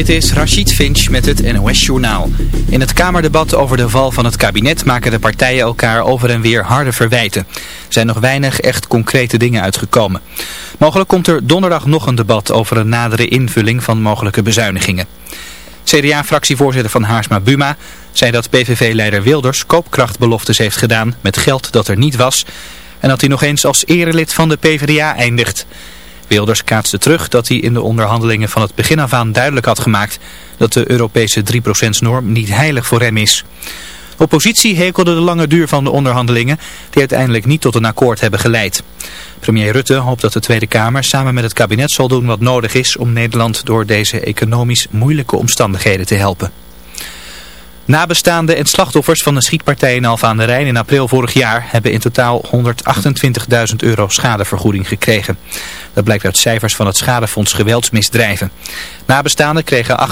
Dit is Rachid Finch met het NOS Journaal. In het Kamerdebat over de val van het kabinet maken de partijen elkaar over en weer harde verwijten. Er zijn nog weinig echt concrete dingen uitgekomen. Mogelijk komt er donderdag nog een debat over een nadere invulling van mogelijke bezuinigingen. CDA-fractievoorzitter van Haarsma Buma zei dat PVV-leider Wilders koopkrachtbeloftes heeft gedaan met geld dat er niet was... en dat hij nog eens als erelid van de PvdA eindigt... Wilders kaatste terug dat hij in de onderhandelingen van het begin af aan duidelijk had gemaakt dat de Europese 3%-norm niet heilig voor hem is. Oppositie hekelde de lange duur van de onderhandelingen die uiteindelijk niet tot een akkoord hebben geleid. Premier Rutte hoopt dat de Tweede Kamer samen met het kabinet zal doen wat nodig is om Nederland door deze economisch moeilijke omstandigheden te helpen. Nabestaanden en slachtoffers van de schietpartij in Alfa aan de Rijn in april vorig jaar hebben in totaal 128.000 euro schadevergoeding gekregen. Dat blijkt uit cijfers van het Schadefonds Geweldsmisdrijven. Nabestaanden kregen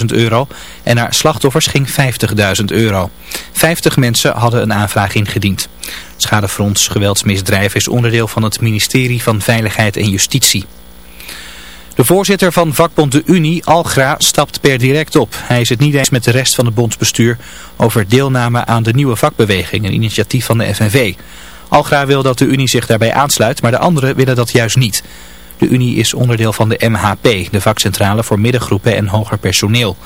78.000 euro en naar slachtoffers ging 50.000 euro. 50 mensen hadden een aanvraag ingediend. Het Schadefonds Geweldsmisdrijven is onderdeel van het ministerie van Veiligheid en Justitie. De voorzitter van vakbond De Unie, Algra, stapt per direct op. Hij is het niet eens met de rest van het bondsbestuur over deelname aan de nieuwe vakbeweging, een initiatief van de FNV. Algra wil dat de Unie zich daarbij aansluit, maar de anderen willen dat juist niet. De Unie is onderdeel van de MHP, de vakcentrale voor middengroepen en hoger personeel.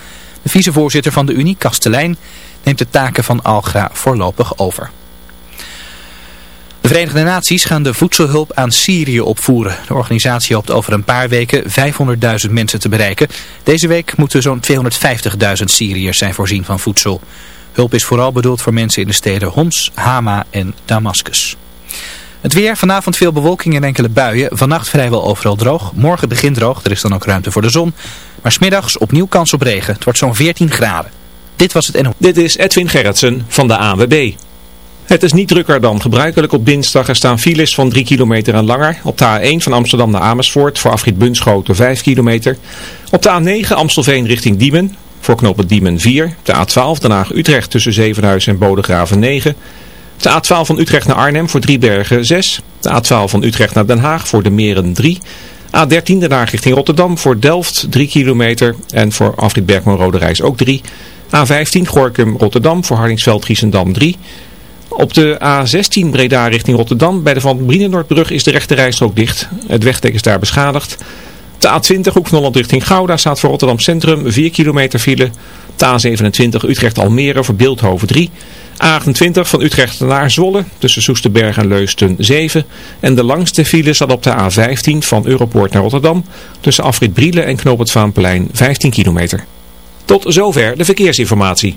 De vicevoorzitter van de Unie, Kastelein, neemt de taken van Algra voorlopig over. De Verenigde Naties gaan de voedselhulp aan Syrië opvoeren. De organisatie hoopt over een paar weken 500.000 mensen te bereiken. Deze week moeten zo'n 250.000 Syriërs zijn voorzien van voedsel. Hulp is vooral bedoeld voor mensen in de steden Homs, Hama en Damascus. Het weer, vanavond veel bewolking en enkele buien. Vannacht vrijwel overal droog. Morgen begint droog, er is dan ook ruimte voor de zon. Maar smiddags opnieuw kans op regen. Het wordt zo'n 14 graden. Dit was het NO. Dit is Edwin Gerritsen van de ANWB. Het is niet drukker dan gebruikelijk op dinsdag. Er staan files van 3 kilometer en langer. Op de A1 van Amsterdam naar Amersfoort voor afrit Bunschoten 5 kilometer. Op de A9 Amstelveen richting Diemen voor knooppunt Diemen 4. De A12 Den Haag-Utrecht tussen Zevenhuis en Bodegraven 9. De A12 van Utrecht naar Arnhem voor Driebergen 6. De A12 van Utrecht naar Den Haag voor de Meren 3. A13 Den Haag richting Rotterdam voor Delft 3 kilometer en voor afrit Bergman-Rode Reis ook 3. A15 Gorkum-Rotterdam voor Hardingsveld-Giessendam 3. Op de A16 Breda richting Rotterdam bij de Van Brienenoordbrug is de rechterrijstrook dicht. Het wegdek is daar beschadigd. De A20 Hoek van Holland richting Gouda staat voor Rotterdam Centrum 4 kilometer file. De A27 Utrecht Almere voor Beeldhoven 3. A28 van Utrecht naar Zwolle tussen Soesterberg en Leusden 7. En de langste file zat op de A15 van Europoort naar Rotterdam tussen Afrit Brielen en Knoop het Vaanplein 15 kilometer. Tot zover de verkeersinformatie.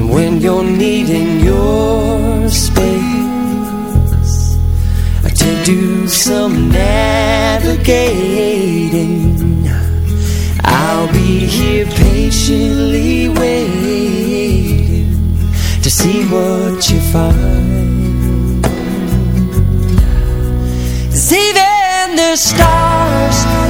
And when you're needing your space i To do some navigating. I'll be here patiently waiting To see what you find. Even the stars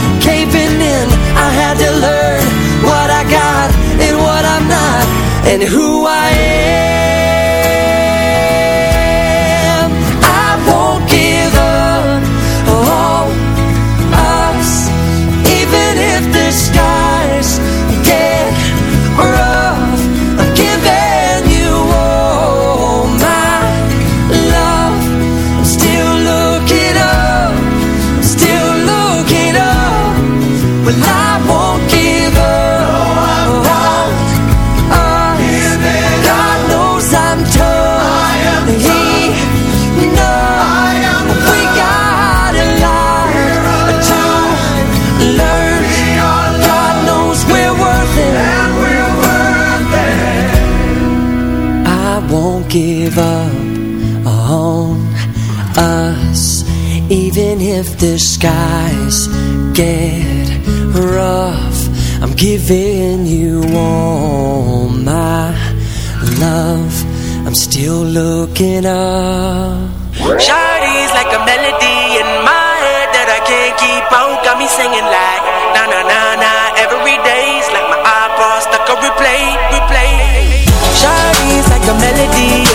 And who I am get rough I'm giving you all my love I'm still looking up Shawty's like a melody in my head that I can't keep out. Got me singing like na na na na every day's like my iPod stuck on replay, replay. Shawty's like a melody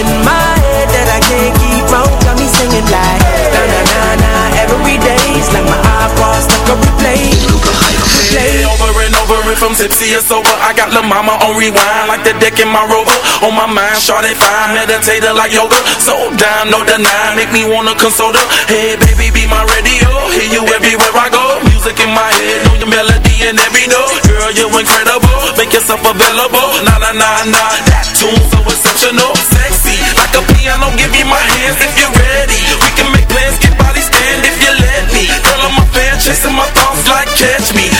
over tipsy or sober. I got La Mama on rewind like the deck in my rover. On my mind, shawty fine, meditator like yoga. So down, no deny, make me wanna console her. Hey baby, be my radio, hear you everywhere I go. Music in my head, know your melody and every note. Girl, you incredible, make yourself available. Nah, nah, nah, nah, that tune so exceptional. Sexy, like a piano, give me my hands if you're ready. We can make plans, get body stand if you let me. Girl, I'm a fan, chasing my thoughts like catch me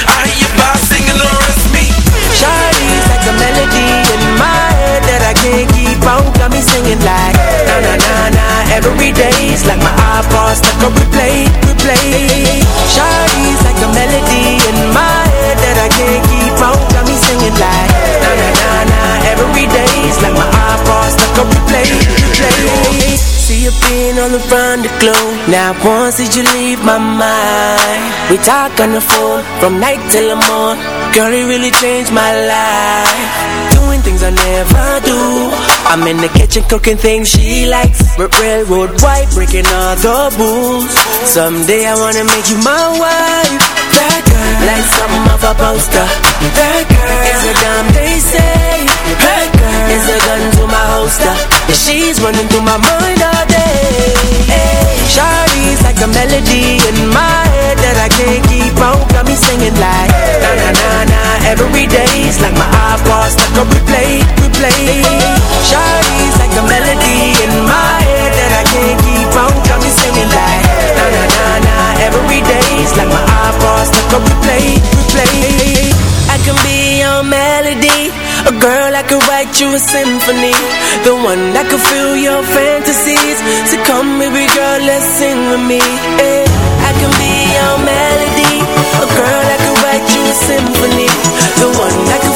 every day's like my iPod stuck on replay, replay. Shawty's like a melody in my head that I can't keep out. Got me singing like na na na na every day's like my iPod stuck on replay, replay. See you being all around the globe. Now once did you leave my mind? We talk on the phone from night till the morning. Girl, it really changed my life. Doing things I never do. I'm in the kitchen cooking things she likes. R- Railroad white, breaking all the rules. Someday I wanna make you my wife. That like something off a poster. That girl is a damn they say. That girl is a gun to my holster. She's running through my mind all day. Hey, Shawty's like a melody in my head that I can't keep on. Got me singing like na na na na every day's like my iPod stuck on replay, replay. Shawty's like a melody in my head that I can't keep on. Got me singing like na na na na every day's like my stuck on replay, replay. I can be your melody, a girl I could write you a symphony, the one that could fill your fantasies. So come, baby girl, let's sing with me. eh. I can be your melody, a girl that could write you a symphony, the one that could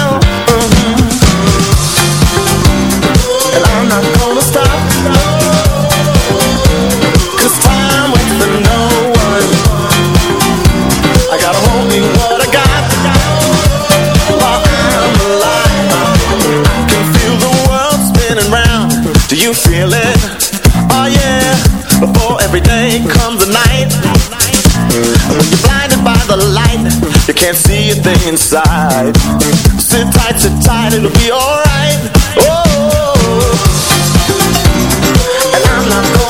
You feel it? Oh yeah. Before every day comes a night. When you're blinded by the light, you can't see a thing inside. Sit tight, sit tight, it'll be alright. Oh, and I'm not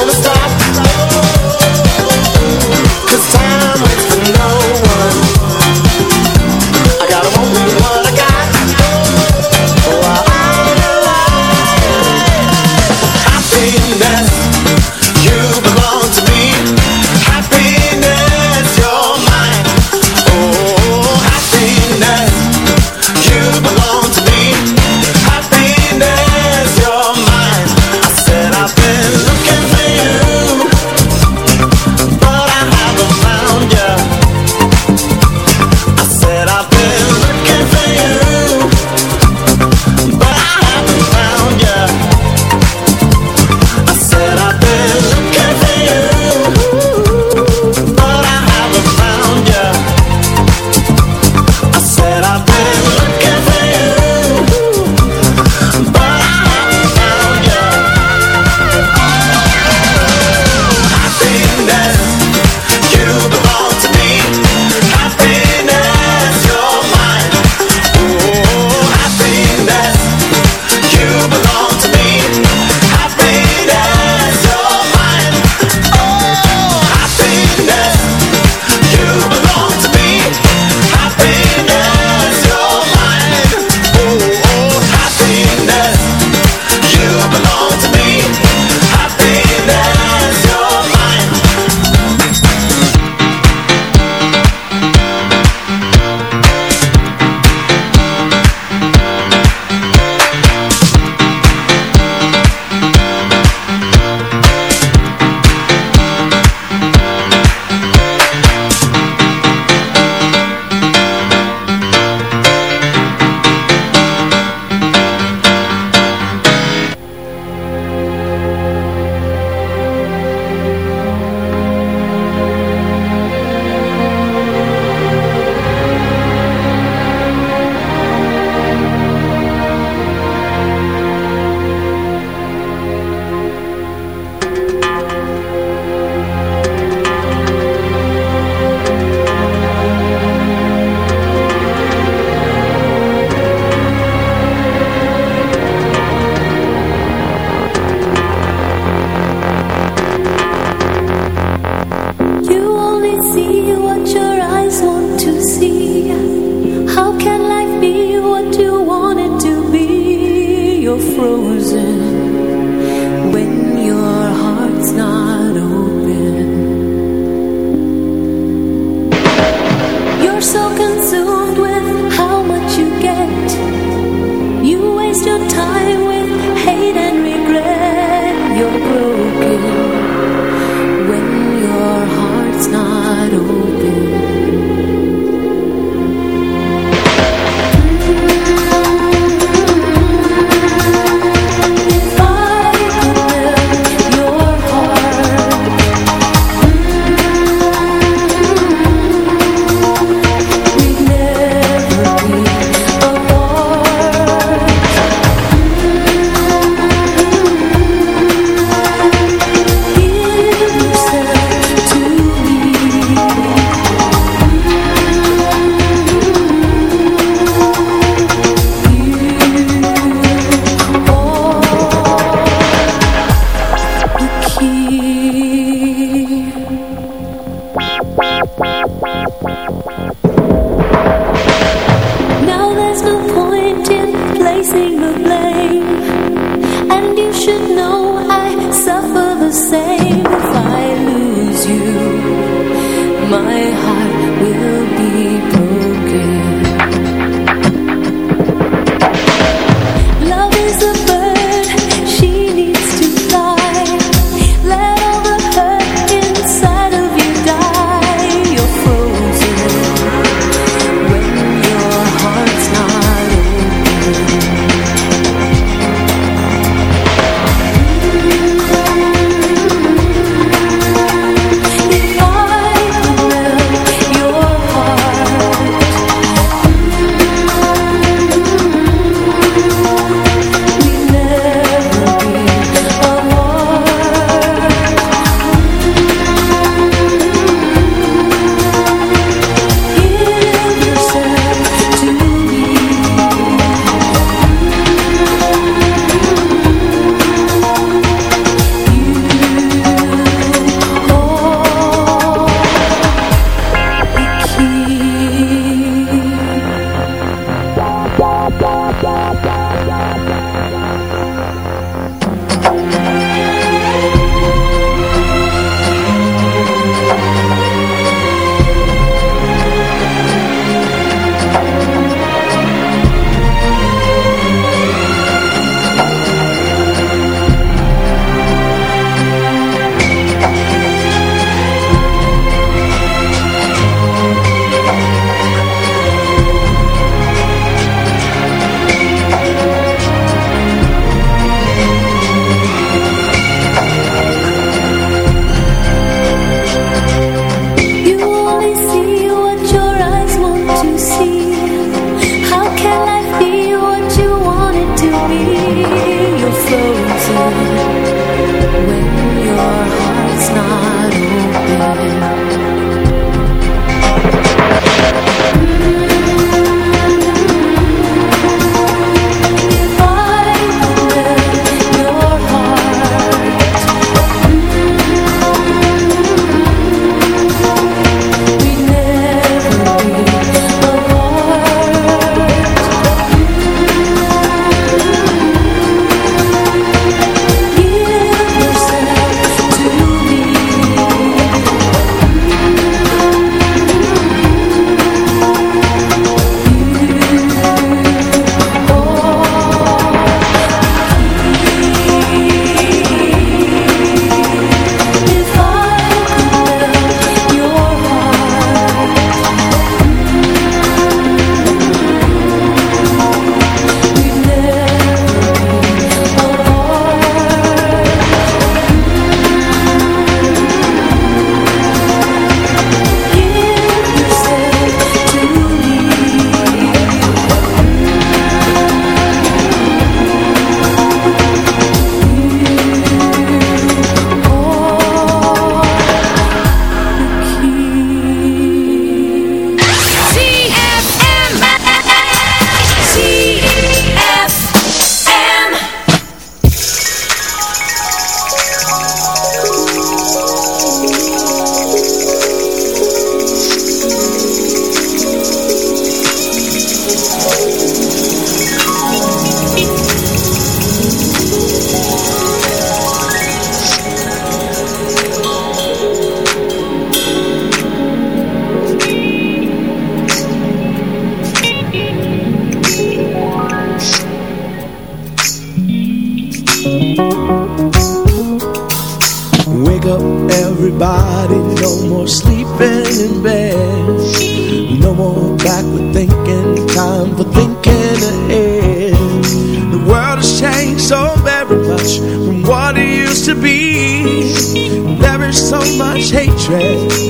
dress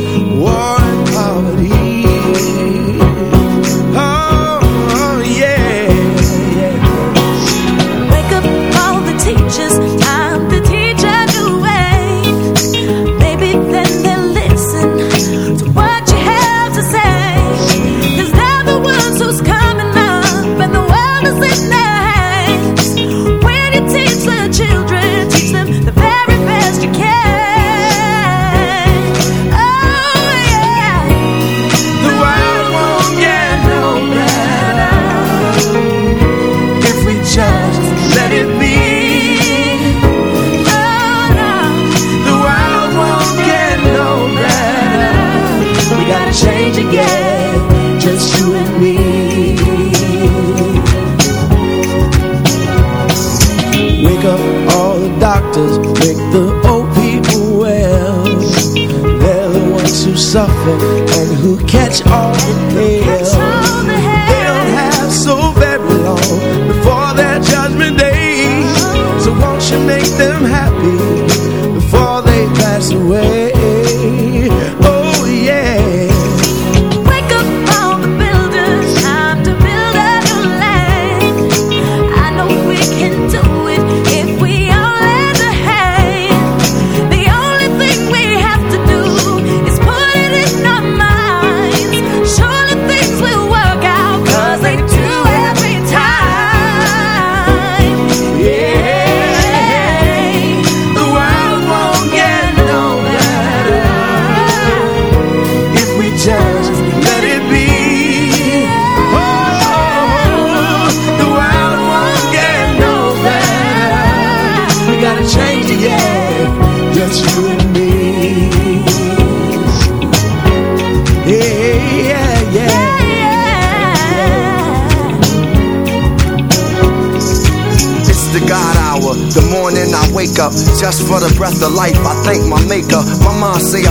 the life. I thank my maker. My mind say I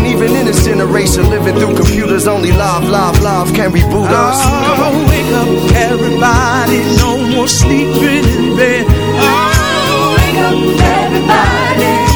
and even in this generation, living through computers, only live, live, live can reboot us. Oh, wake up, everybody, no more sleeping in bed. Oh, wake up, everybody.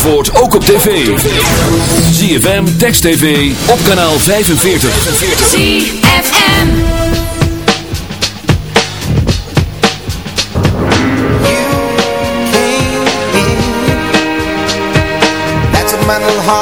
Zandvoort ook op tv. ZFM, Text TV, op kanaal 45. ZFM That's a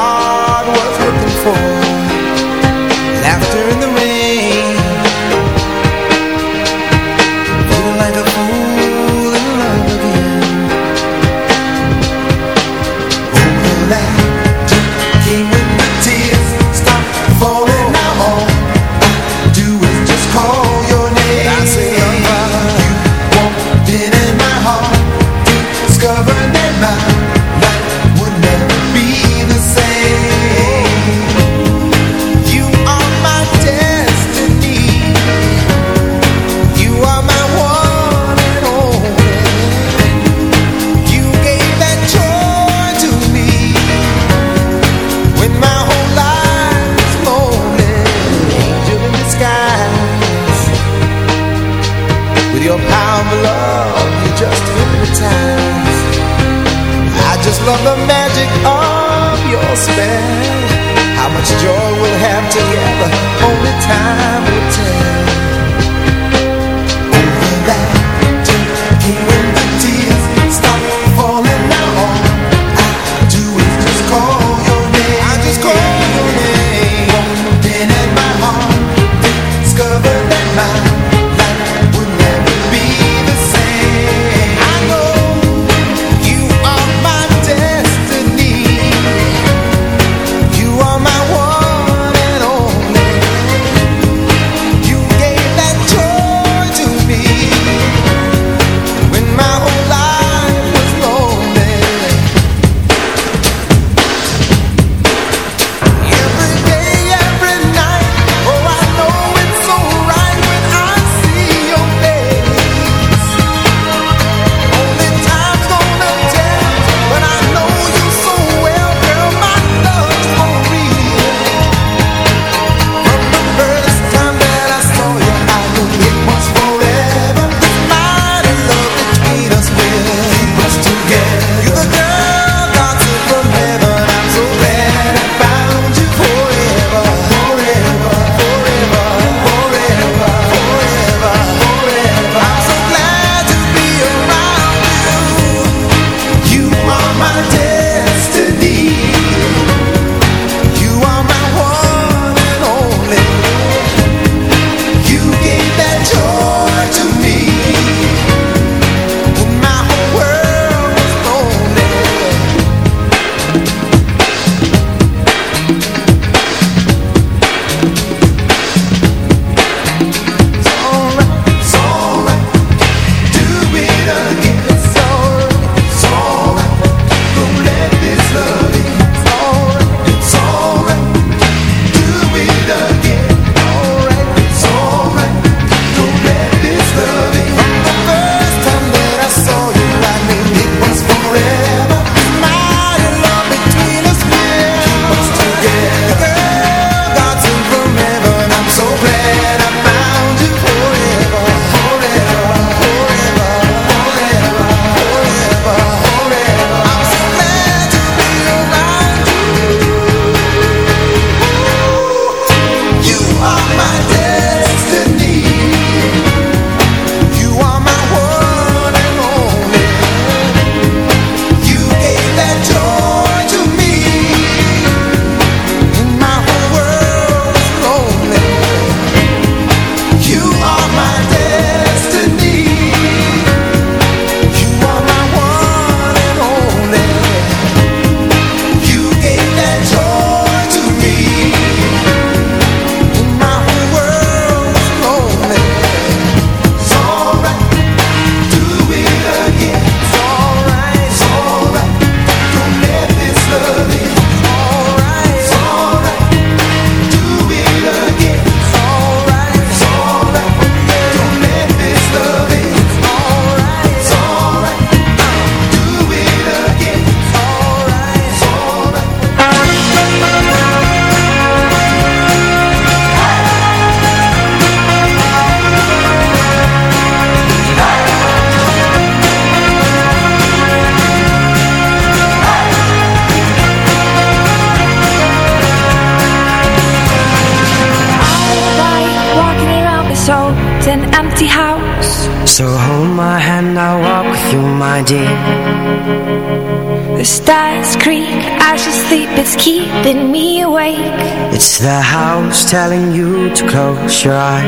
telling you to close your eyes.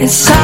It's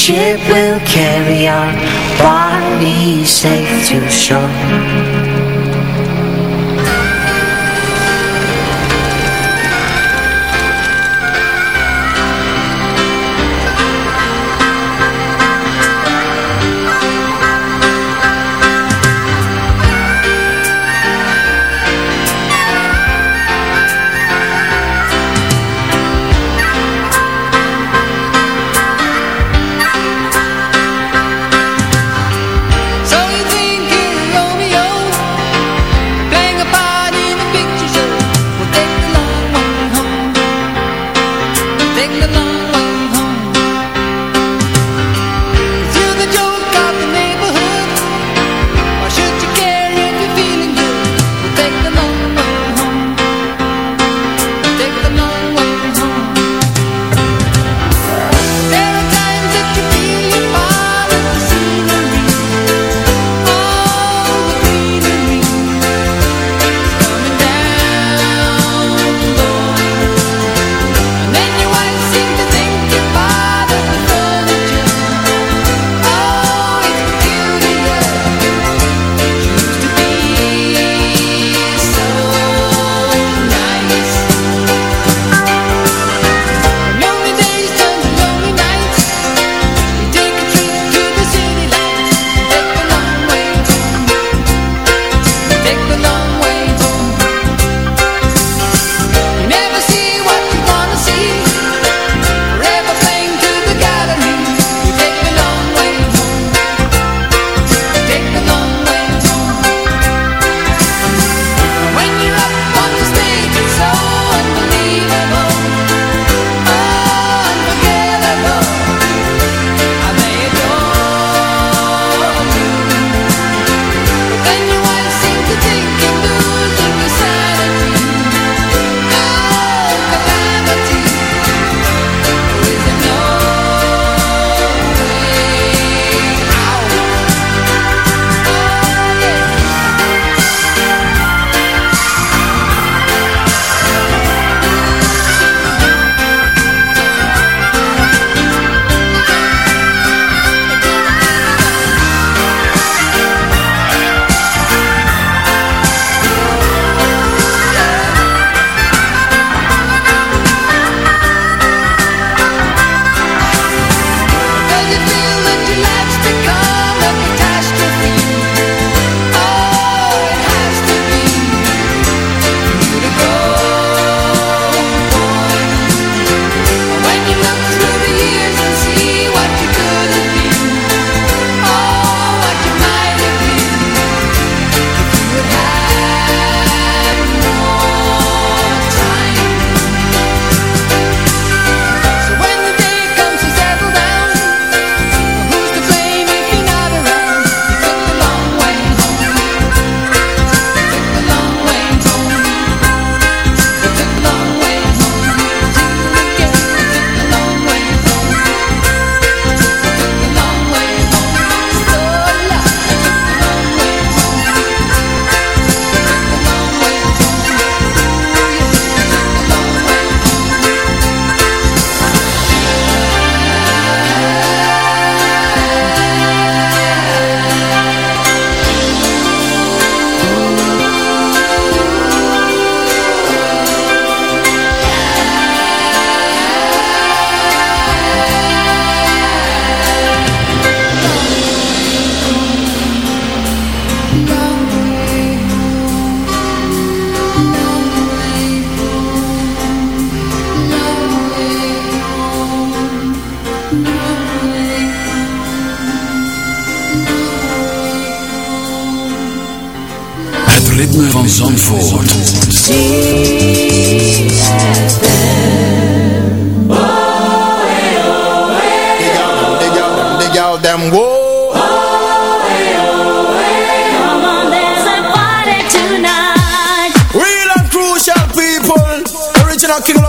ship will carry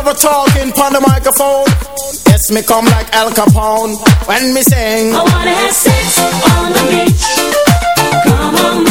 lover talking on the microphone. Yes, me come like Al Capone when me sing. I wanna have sex on the beach. Come on.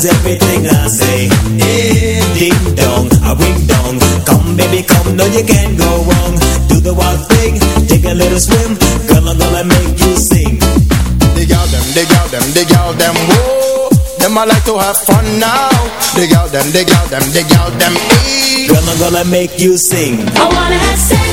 Everything I say. Eh, ding dong, a ring dong. Come baby, come, no you can't go wrong. Do the wild thing, take a little swim. Girl, I'm gonna make you sing. The girl them, the girl them, the girl them, whoa. Them I like to have fun now. The girl them, the girl them, the girl them, ee. Girl, I'm gonna make you sing. I wanna have sex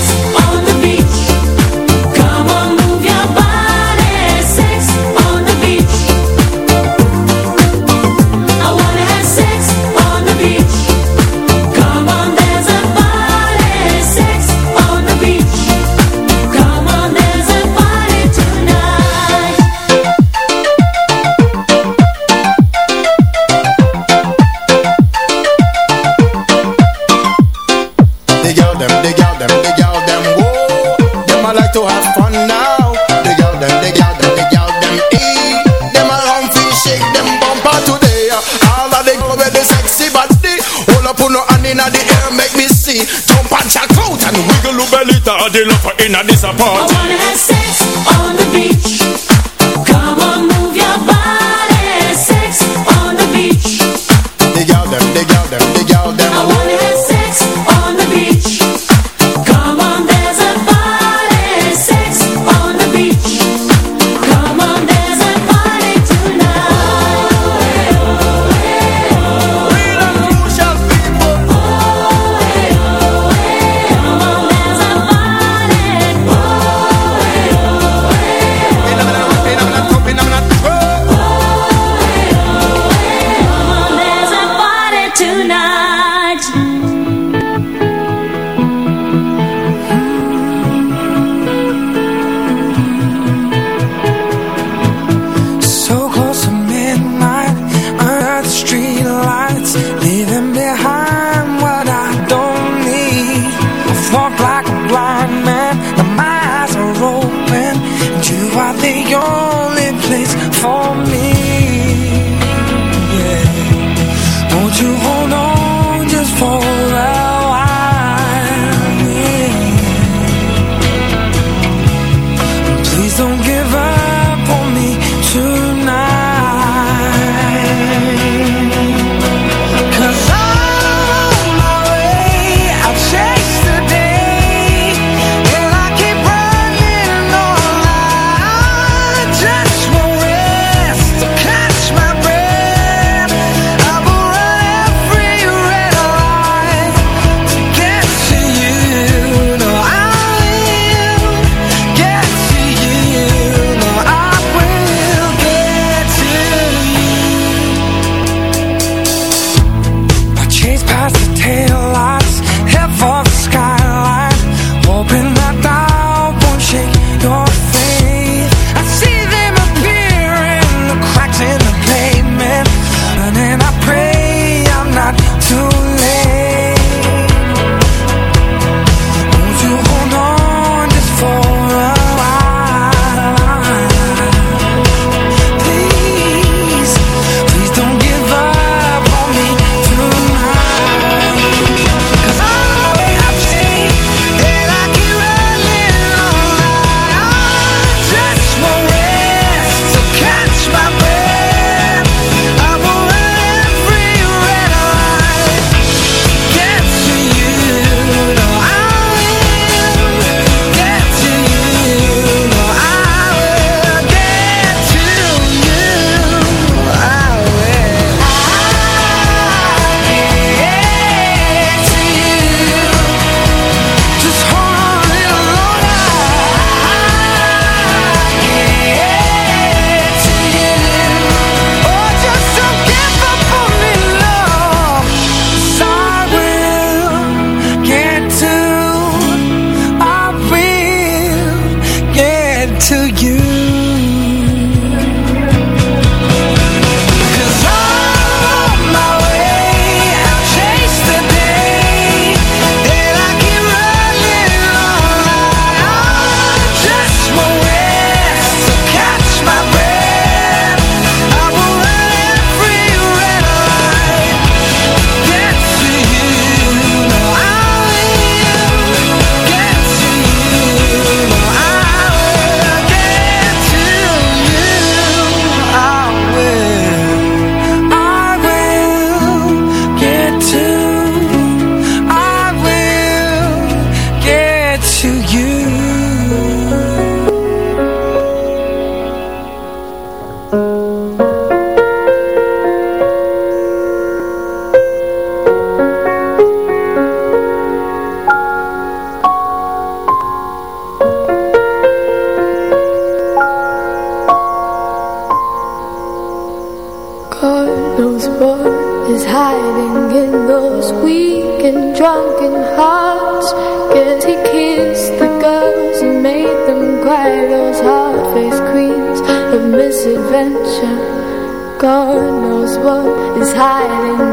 to the lover inna this I wanna have sex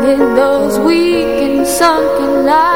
in those weak and sunken lines.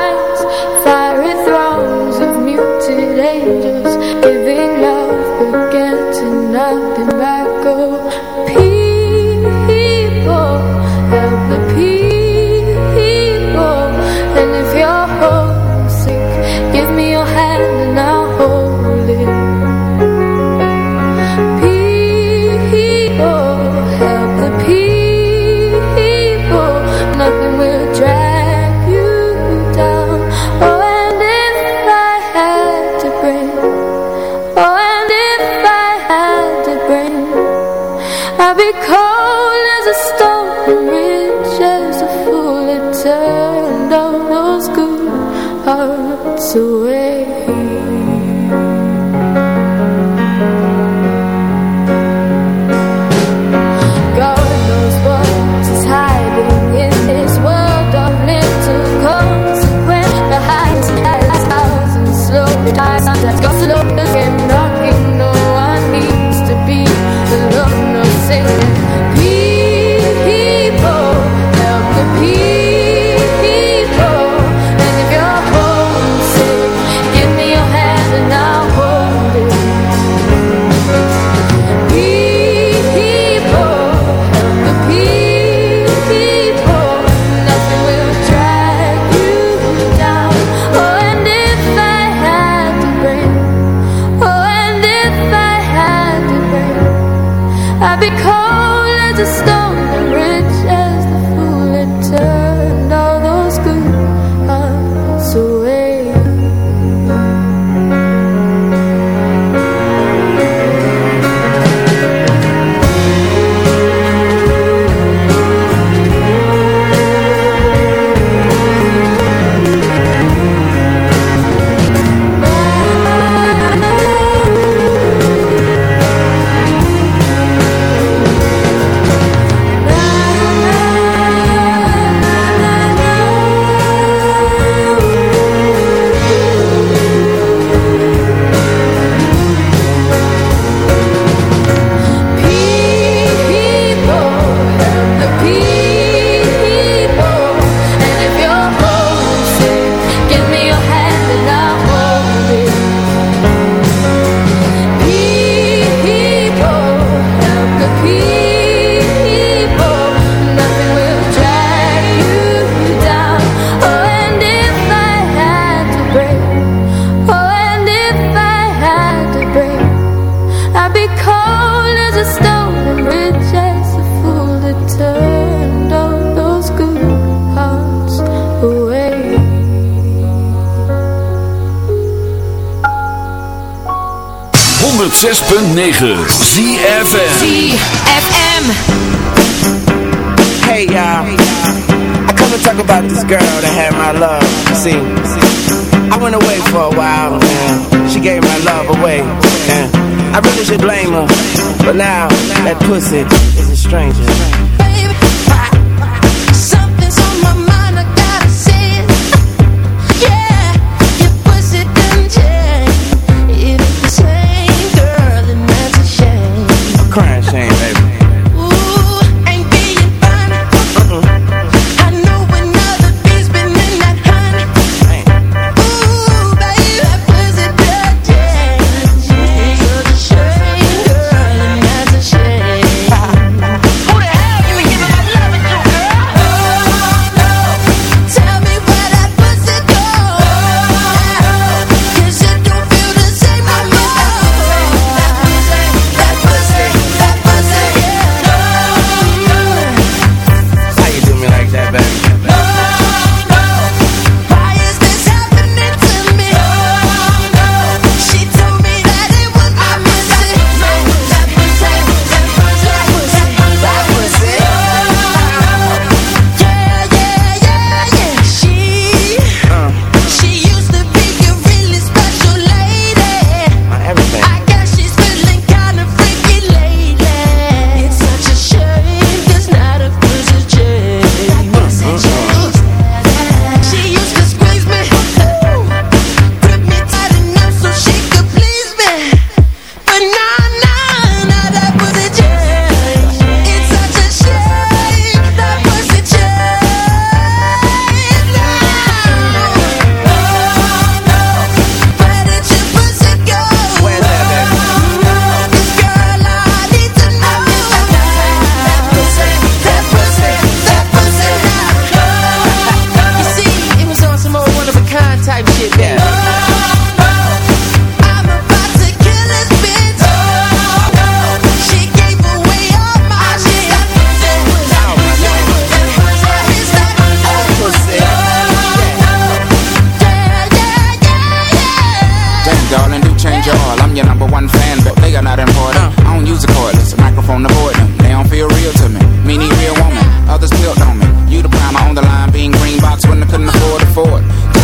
Change your all. I'm your number one fan, but they are not important. Uh. I don't use a cordless microphone to avoid them. They don't feel real to me. Me need real woman. Others built on me. You the prime on the line, being green box when I couldn't afford to afford.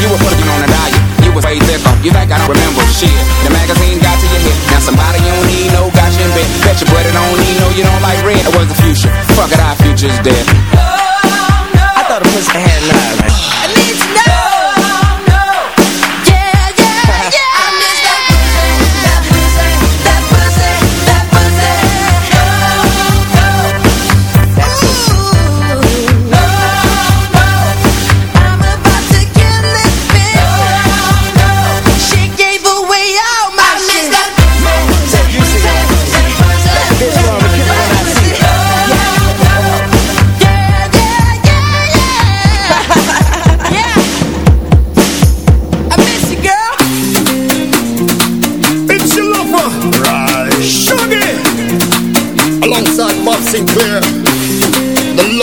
You were putting on a diet. You was way thicker. You think I don't remember shit? The magazine got to your hip. Now somebody you don't need no got you in bed. Bet your buddy don't need no you don't like red. It was the future. Fuck it, our future's dead. Oh, no. I thought a pussy had love,